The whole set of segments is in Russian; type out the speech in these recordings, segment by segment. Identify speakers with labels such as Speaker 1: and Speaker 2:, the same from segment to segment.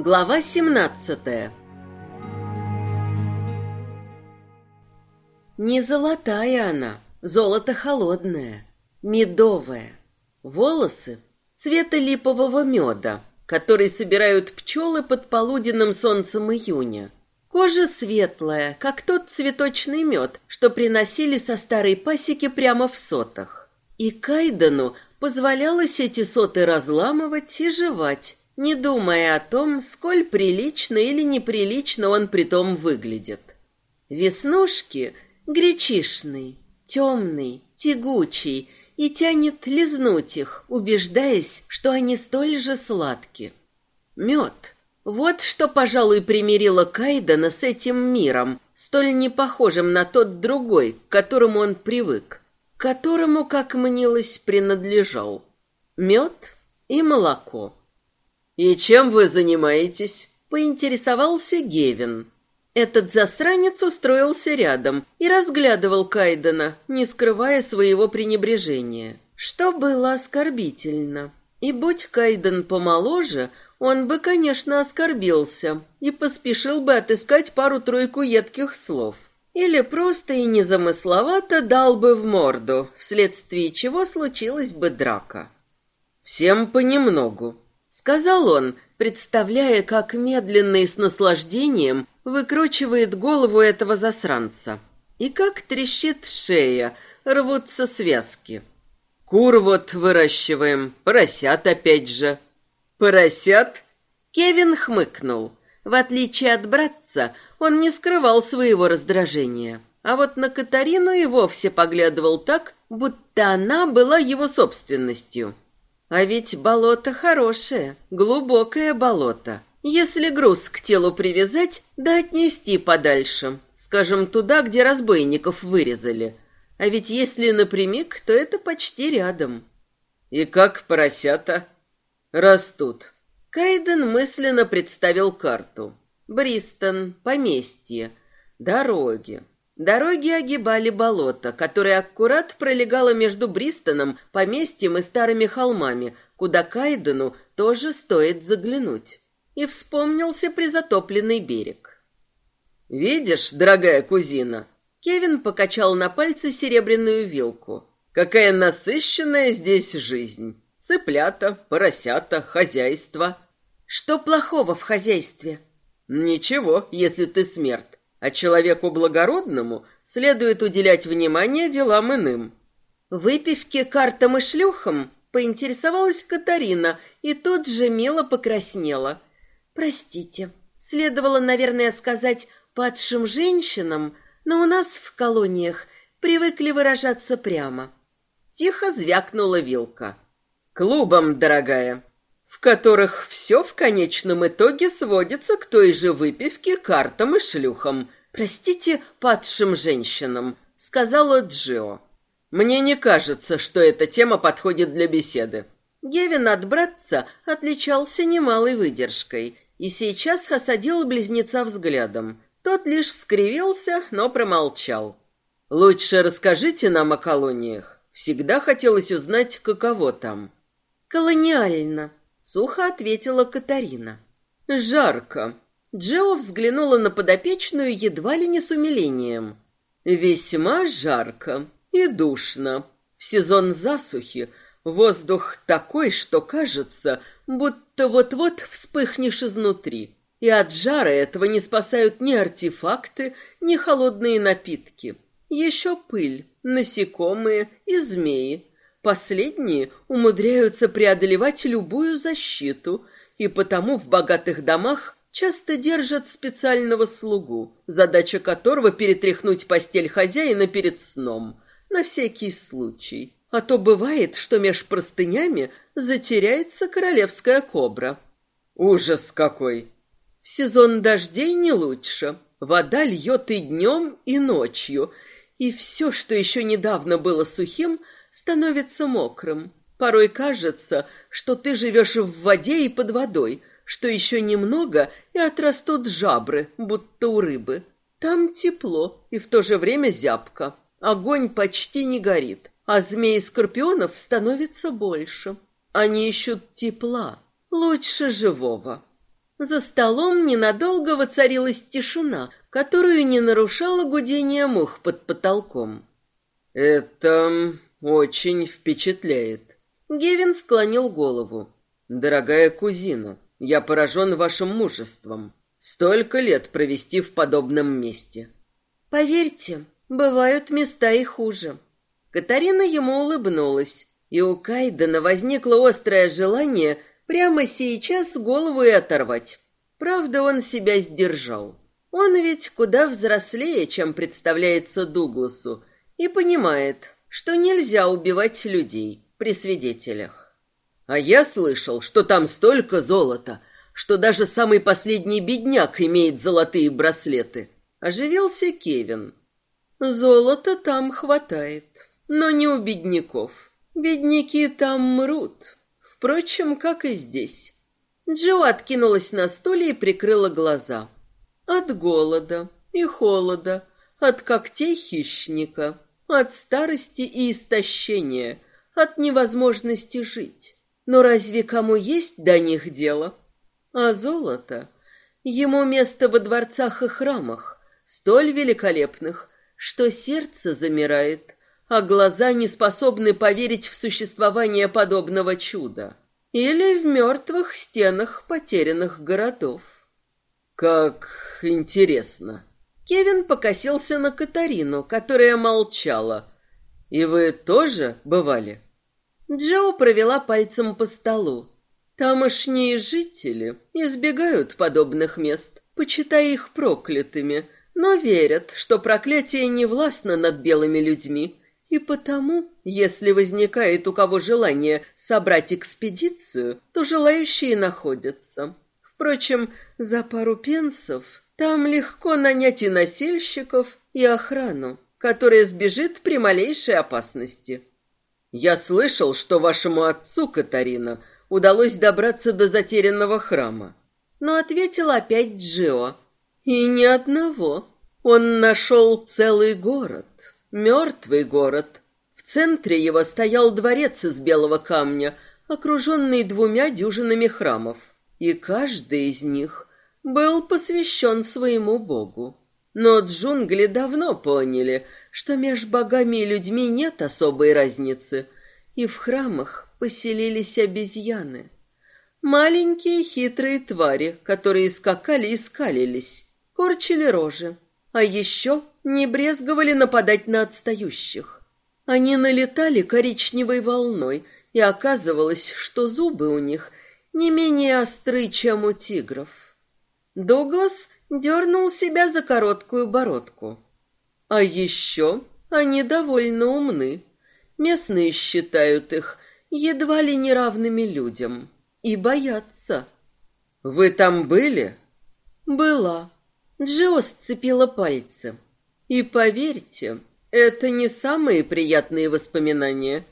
Speaker 1: Глава 17 Не золотая она, золото холодное, медовое. Волосы цвета липового меда, который собирают пчелы под полуденным солнцем июня. Кожа светлая, как тот цветочный мед, что приносили со старой пасеки прямо в сотах. И Кайдану позволялось эти соты разламывать и жевать, не думая о том, сколь прилично или неприлично он притом выглядит. Веснушки гречишный, темный, тягучий и тянет лизнуть их, убеждаясь, что они столь же сладки. Мед вот что, пожалуй, примирило Кайдена с этим миром, столь непохожим на тот другой, к которому он привык, к которому, как мнилось, принадлежал. Мед и молоко. «И чем вы занимаетесь?» — поинтересовался Гевин. Этот засранец устроился рядом и разглядывал Кайдена, не скрывая своего пренебрежения, что было оскорбительно. И будь Кайден помоложе, он бы, конечно, оскорбился и поспешил бы отыскать пару-тройку едких слов. Или просто и незамысловато дал бы в морду, вследствие чего случилась бы драка. «Всем понемногу», — сказал он, представляя, как медленно и с наслаждением выкручивает голову этого засранца. И как трещит шея, рвутся связки. «Кур вот выращиваем, поросят опять же». «Поросят?» Кевин хмыкнул. В отличие от братца, он не скрывал своего раздражения. А вот на Катарину и вовсе поглядывал так, будто она была его собственностью. А ведь болото хорошее, глубокое болото. Если груз к телу привязать, да отнести подальше, скажем, туда, где разбойников вырезали. А ведь если напрямик, то это почти рядом. И как поросята? Растут. Кайден мысленно представил карту. Бристон, поместье, дороги. Дороги огибали болото, которое аккурат пролегало между Бристоном, поместьем и старыми холмами, куда Кайдену тоже стоит заглянуть. И вспомнился призатопленный берег. «Видишь, дорогая кузина?» Кевин покачал на пальце серебряную вилку. «Какая насыщенная здесь жизнь!» Цыплята, поросята, хозяйство. Что плохого в хозяйстве? Ничего, если ты смерть. А человеку благородному следует уделять внимание делам иным. Выпивки картам и шлюхам поинтересовалась Катарина и тут же мило покраснела. Простите, следовало, наверное, сказать падшим женщинам, но у нас в колониях привыкли выражаться прямо. Тихо звякнула вилка. Клубам, дорогая, в которых все в конечном итоге сводится к той же выпивке, картам и шлюхам. Простите, падшим женщинам, сказала Джио. Мне не кажется, что эта тема подходит для беседы. Гевин от братца отличался немалой выдержкой и сейчас осадил близнеца взглядом. Тот лишь скривился, но промолчал. «Лучше расскажите нам о колониях. Всегда хотелось узнать, каково там». «Колониально», — сухо ответила Катарина. «Жарко». Джо взглянула на подопечную едва ли не с умилением. «Весьма жарко и душно. В сезон засухи воздух такой, что кажется, будто вот-вот вспыхнешь изнутри. И от жара этого не спасают ни артефакты, ни холодные напитки. Еще пыль, насекомые и змеи, Последние умудряются преодолевать любую защиту, и потому в богатых домах часто держат специального слугу, задача которого перетряхнуть постель хозяина перед сном, на всякий случай. А то бывает, что меж простынями затеряется королевская кобра. Ужас какой! В сезон дождей не лучше. Вода льет и днем, и ночью, и все, что еще недавно было сухим – становится мокрым. Порой кажется, что ты живешь в воде и под водой, что еще немного и отрастут жабры, будто у рыбы. Там тепло и в то же время зябко. Огонь почти не горит, а змей и скорпионов становится больше. Они ищут тепла, лучше живого. За столом ненадолго воцарилась тишина, которую не нарушало гудение мух под потолком.
Speaker 2: «Это очень впечатляет».
Speaker 1: Гевин склонил голову.
Speaker 2: «Дорогая кузина, я поражен вашим мужеством. Столько лет провести в подобном месте».
Speaker 1: «Поверьте, бывают места и хуже». Катарина ему улыбнулась, и у Кайдена возникло острое желание прямо сейчас голову и оторвать. Правда, он себя сдержал. Он ведь куда взрослее, чем представляется Дугласу, и понимает, что нельзя убивать людей при свидетелях.
Speaker 2: А я слышал, что там столько золота, что даже самый последний бедняк имеет золотые браслеты. Оживился Кевин.
Speaker 1: Золота там хватает, но не у бедняков. Бедняки там мрут. Впрочем, как и здесь. Джо откинулась на стуле и прикрыла глаза. От голода и холода, от когтей хищника, от старости и истощения, от невозможности жить. Но разве кому есть до них дело? А золото? Ему место во дворцах и храмах, столь великолепных, что сердце замирает, а глаза не способны поверить в существование подобного чуда. Или в мертвых стенах потерянных городов.
Speaker 2: Как интересно.
Speaker 1: Кевин покосился на Катарину, которая молчала. И вы тоже бывали? Джо провела пальцем по столу. Тамошние жители избегают подобных мест, почитая их проклятыми, но верят, что проклятие не властно над белыми людьми, и потому, если возникает у кого желание собрать экспедицию, то желающие находятся. Впрочем, за пару пенсов там легко нанять и носильщиков, и охрану, которая сбежит при малейшей опасности.
Speaker 2: Я слышал, что вашему отцу, Катарина, удалось добраться до затерянного храма.
Speaker 1: Но ответил опять Джио. И ни одного. Он нашел целый город. Мертвый город. В центре его стоял дворец из белого камня, окруженный двумя дюжинами храмов, и каждый из них был посвящен своему богу. Но джунгли давно поняли, что меж богами и людьми нет особой разницы, и в храмах поселились обезьяны. Маленькие хитрые твари, которые скакали и скалились, корчили рожи, а еще не брезговали нападать на отстающих. Они налетали коричневой волной, и оказывалось, что зубы у них не менее остры, чем у тигров. Дуглас дернул себя за короткую бородку. А еще они довольно умны. Местные считают их едва ли неравными людям и боятся.
Speaker 2: «Вы там были?»
Speaker 1: «Была». Джо сцепила пальцы. И поверьте, это не самые приятные воспоминания.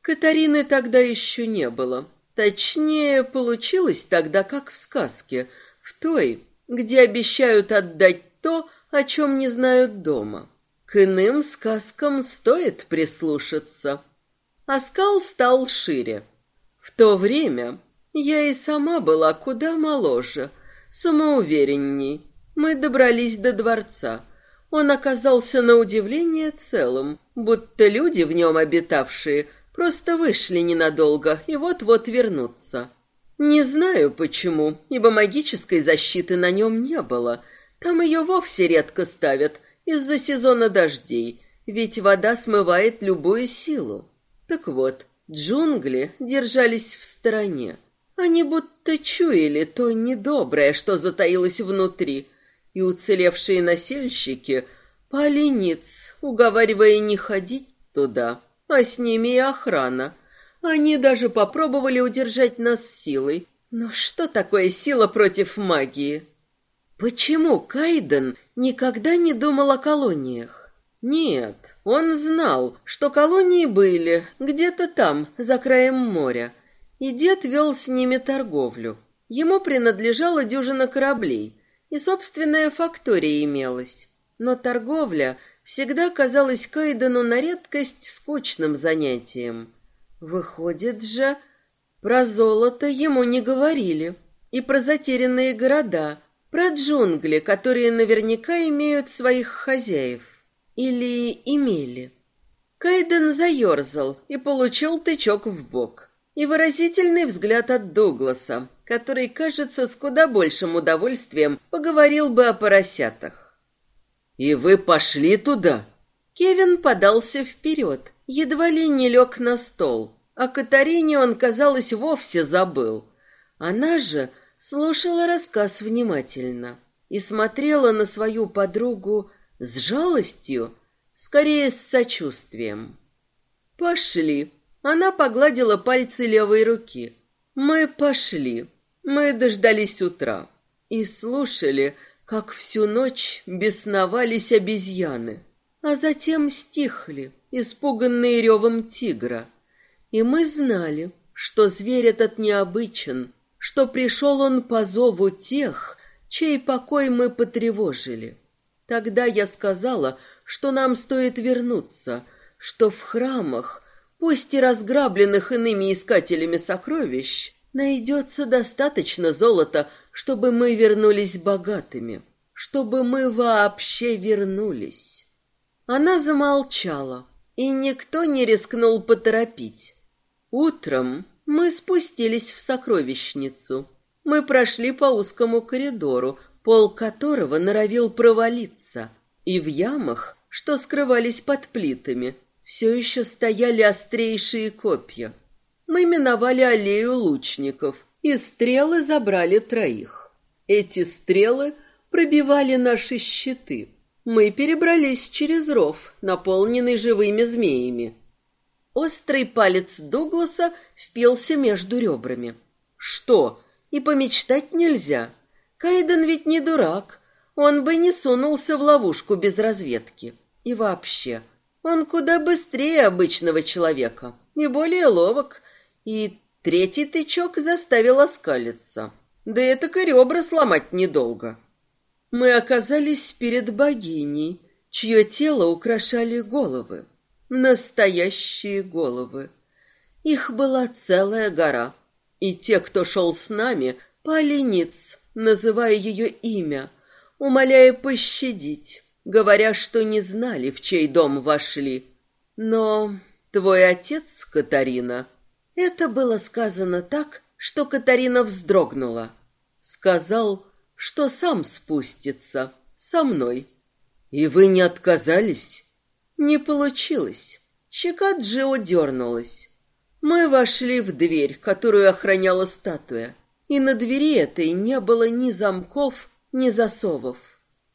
Speaker 1: Катарины тогда еще не было. Точнее, получилось тогда, как в сказке, в той, где обещают отдать то, о чем не знают дома. К иным сказкам стоит прислушаться. Оскал стал шире. В то время я и сама была куда моложе, самоуверенней. Мы добрались до дворца — он оказался на удивление целым, будто люди в нем обитавшие просто вышли ненадолго и вот-вот вернутся. Не знаю почему, ибо магической защиты на нем не было. Там ее вовсе редко ставят из-за сезона дождей, ведь вода смывает любую силу. Так вот, джунгли держались в стороне. Они будто чуяли то недоброе, что затаилось внутри, и уцелевшие насильщики пали ниц, уговаривая не ходить туда, а с ними и охрана. Они даже попробовали удержать нас силой. Но что такое сила против магии? Почему Кайден никогда не думал о колониях? Нет, он знал, что колонии были где-то там, за краем моря, и дед вел с ними торговлю. Ему принадлежала дюжина кораблей, и собственная фактория имелась. Но торговля всегда казалась Кайдену на редкость скучным занятием. Выходит же, про золото ему не говорили. и про затерянные города, про джунгли, которые наверняка имеют своих хозяев. Или имели. Кайден заерзал и получил тычок в бок. И выразительный взгляд от Дугласа, который, кажется, с куда большим удовольствием поговорил бы о поросятах.
Speaker 2: «И вы пошли туда?»
Speaker 1: Кевин подался вперед, едва ли не лег на стол. О Катарине он, казалось, вовсе забыл. Она же слушала рассказ внимательно и смотрела на свою подругу с жалостью, скорее с сочувствием. «Пошли». Она погладила пальцы левой руки. «Мы пошли. Мы дождались утра и слушали, как всю ночь бесновались обезьяны, а затем стихли, испуганные ревом тигра. И мы знали, что зверь этот необычен, что пришел он по зову тех, чей покой мы потревожили. Тогда я сказала, что нам стоит вернуться, что в храмах, пусть и разграбленных иными искателями сокровищ, найдется достаточно золота, чтобы мы вернулись богатыми, чтобы мы вообще вернулись. Она замолчала, и никто не рискнул поторопить. Утром мы спустились в сокровищницу. Мы прошли по узкому коридору, пол которого норовил провалиться, и в ямах, что скрывались под плитами, все еще стояли острейшие копья. Мы миновали аллею лучников, и стрелы забрали троих. Эти стрелы пробивали наши щиты. Мы перебрались через ров, наполненный живыми змеями. Острый палец Дугласа впился между ребрами. Что? И помечтать нельзя. Кайден ведь не дурак. Он бы не сунулся в ловушку без разведки. И вообще, он куда быстрее обычного человека, не более ловок. И третий тычок заставил оскалиться. Да это и ребра сломать недолго. Мы оказались перед богиней, чье тело украшали головы. Настоящие головы. Их была целая гора. И те, кто шел с нами, пали ниц, называя ее имя, умоляя пощадить, говоря, что не знали, в чей дом вошли. Но твой отец, Катарина... Это было сказано так, что Катарина вздрогнула. Сказал, что сам спустится со мной. И вы не отказались? Не получилось. Щека Джио дернулась. Мы вошли в дверь, которую охраняла статуя, и на двери этой не было ни замков, ни засовов.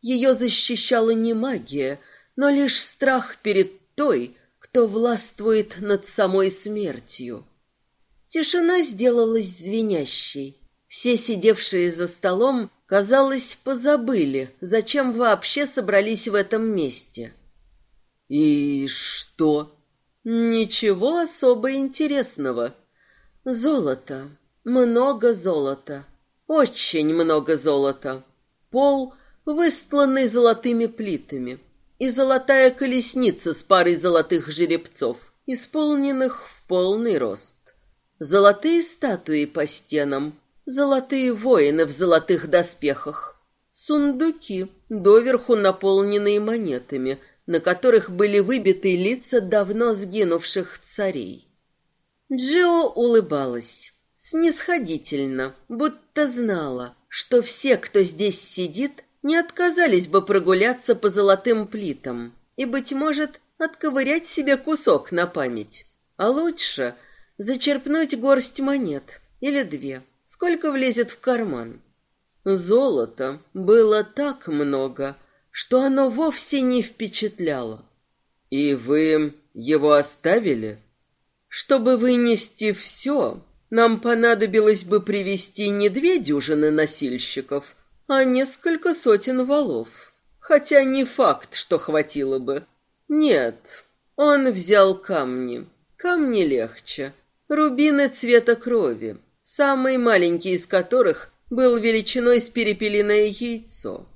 Speaker 1: Ее защищала не магия, но лишь страх перед той, кто властвует над самой смертью. Тишина сделалась звенящей. Все сидевшие за столом, казалось, позабыли, зачем вообще собрались в этом месте. «И что?» «Ничего особо интересного. Золото. Много золота. Очень много золота. Пол, выстланный золотыми плитами. И золотая колесница с парой золотых жеребцов, исполненных в полный рост. Золотые статуи по стенам, золотые воины в золотых доспехах, сундуки, доверху наполненные монетами, на которых были выбиты лица давно сгинувших царей. Джио улыбалась, снисходительно, будто знала, что все, кто здесь сидит, не отказались бы прогуляться по золотым плитам и, быть может, отковырять себе кусок на память. А лучше зачерпнуть горсть монет или две, сколько влезет в карман. Золота было так много, что оно вовсе не впечатляло. И вы его оставили? Чтобы вынести все, нам понадобилось бы привести не две дюжины носильщиков, а несколько сотен валов. Хотя не факт, что хватило бы. Нет, он взял камни. Камни легче. Рубины цвета крови, самый маленький из которых был величиной с перепелиное яйцо.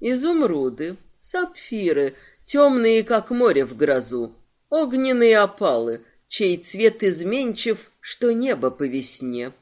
Speaker 1: Изумруды, сапфиры, темные, как море в грозу, огненные опалы, чей цвет изменчив, что небо по весне.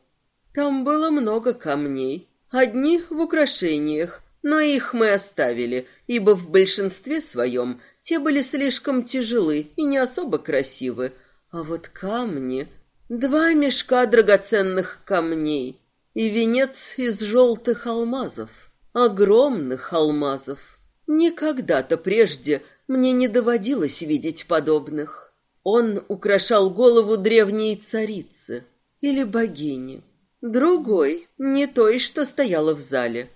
Speaker 1: Там было много камней. Одни в украшениях, но их мы оставили, ибо в большинстве своем те были слишком тяжелы и не особо красивы. А вот камни... Два мешка драгоценных камней и венец из желтых алмазов, огромных алмазов. Никогда-то прежде мне не доводилось видеть подобных. Он украшал голову древней царицы или богини. Другой, не той, что стояла в зале.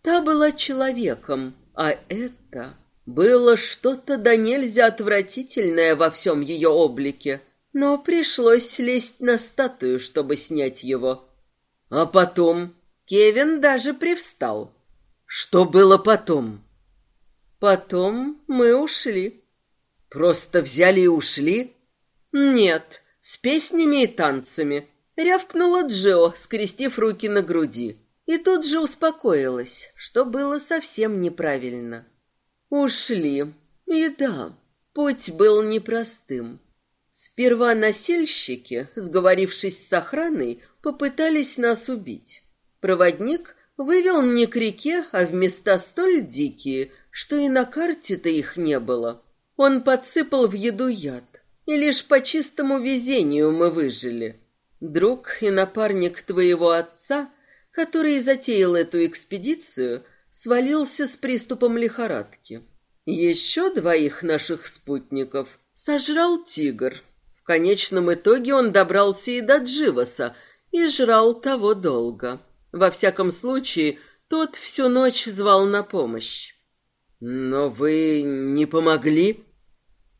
Speaker 1: Та была человеком, а это было что-то да нельзя отвратительное во всем ее облике. Но пришлось лезть на статую, чтобы снять его. А потом Кевин даже привстал. Что было потом? Потом мы ушли. Просто взяли и ушли? Нет, с песнями и танцами. Рявкнула Джо, скрестив руки на груди. И тут же успокоилась, что было совсем неправильно. Ушли. И да, путь был непростым. Сперва насельщики, сговорившись с охраной, попытались нас убить. Проводник вывел не к реке, а в места столь дикие, что и на карте-то их не было. Он подсыпал в еду яд, и лишь по чистому везению мы выжили. Друг и напарник твоего отца, который затеял эту экспедицию, свалился с приступом лихорадки. Еще двоих наших спутников сожрал тигр. Конечном итоге он добрался и до Дживаса и жрал того долго. Во всяком случае, тот всю ночь звал на помощь. «Но вы не помогли?»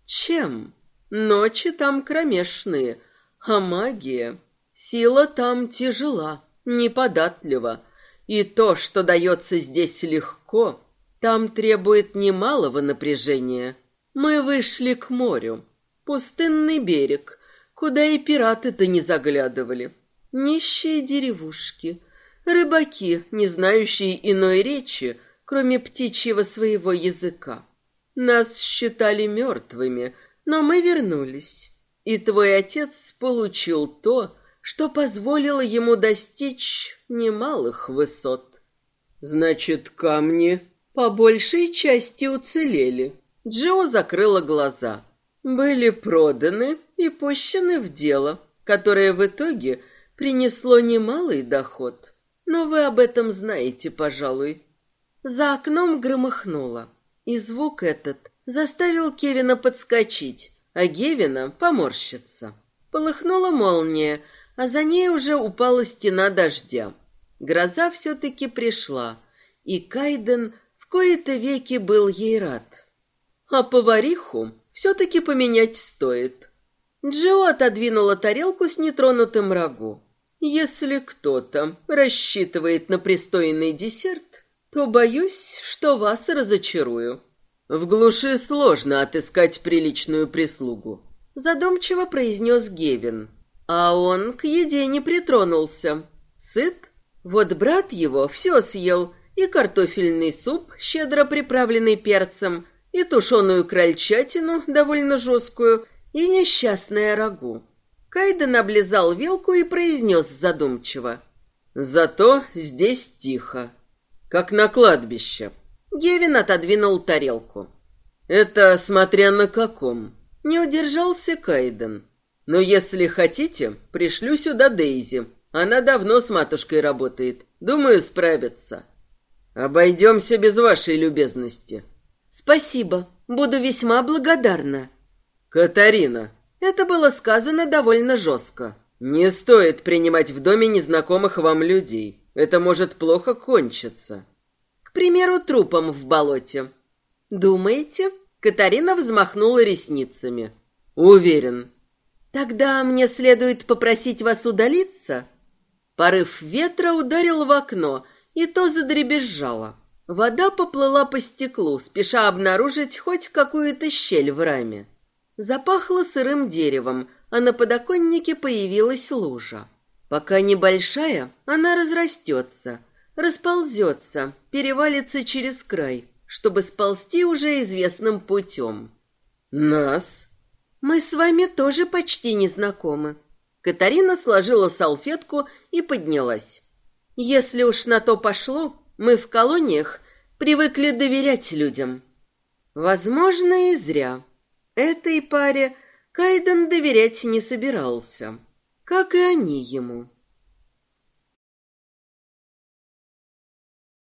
Speaker 1: «Чем? Ночи там кромешные, а магия...» Сила там тяжела, неподатлива, и то, что дается здесь легко, там требует немалого напряжения. Мы вышли к морю, пустынный берег, куда и пираты-то не заглядывали. Нищие деревушки, рыбаки, не знающие иной речи, кроме птичьего своего языка. Нас считали мертвыми, но мы вернулись. И твой отец получил то, что позволило ему достичь немалых высот. Значит, камни по большей части уцелели. Джо закрыла глаза. Были проданы и пущены в дело, которое в итоге принесло немалый доход. Но вы об этом знаете, пожалуй. За окном громыхнуло, и звук этот заставил Кевина подскочить, а Гевина поморщиться. Полыхнула молния, а за ней уже упала стена дождя. Гроза все-таки пришла, и Кайден в кои-то веки был ей рад. А повариху все-таки поменять стоит. Джо отодвинула тарелку с нетронутым рагу. Если кто-то рассчитывает на пристойный десерт, то боюсь, что вас разочарую. В глуши сложно отыскать приличную прислугу, задумчиво произнес Гевин. А он к еде не притронулся. Сыт? Вот брат его все съел, и картофельный суп, щедро приправленный перцем, и тушеную крольчатину, довольно жесткую, и несчастное рагу. Кайден облизал вилку и произнес задумчиво. «Зато здесь тихо, как на кладбище». Гевин отодвинул тарелку. «Это смотря на каком». Не удержался Кайден. Но если хотите, пришлю сюда Дейзи. Она давно с матушкой работает. Думаю, справится. Обойдемся без вашей любезности. Спасибо. Буду весьма благодарна. Катарина, это было сказано довольно жестко. Не стоит принимать в доме незнакомых вам людей. Это может плохо кончиться. К примеру, трупом в болоте. Думаете? Катарина взмахнула ресницами. Уверен, Тогда мне следует попросить вас удалиться. Порыв ветра ударил в окно, и то задребезжало. Вода поплыла по стеклу, спеша обнаружить хоть какую-то щель в раме. Запахло сырым деревом, а на подоконнике появилась лужа. Пока небольшая, она разрастется, расползется, перевалится через край, чтобы сползти уже известным путем. «Нас?» Мы с вами тоже почти не знакомы. Катарина сложила салфетку и поднялась. Если уж на то пошло, мы в колониях привыкли доверять людям. Возможно, и зря. Этой паре Кайден доверять не собирался, как и они ему.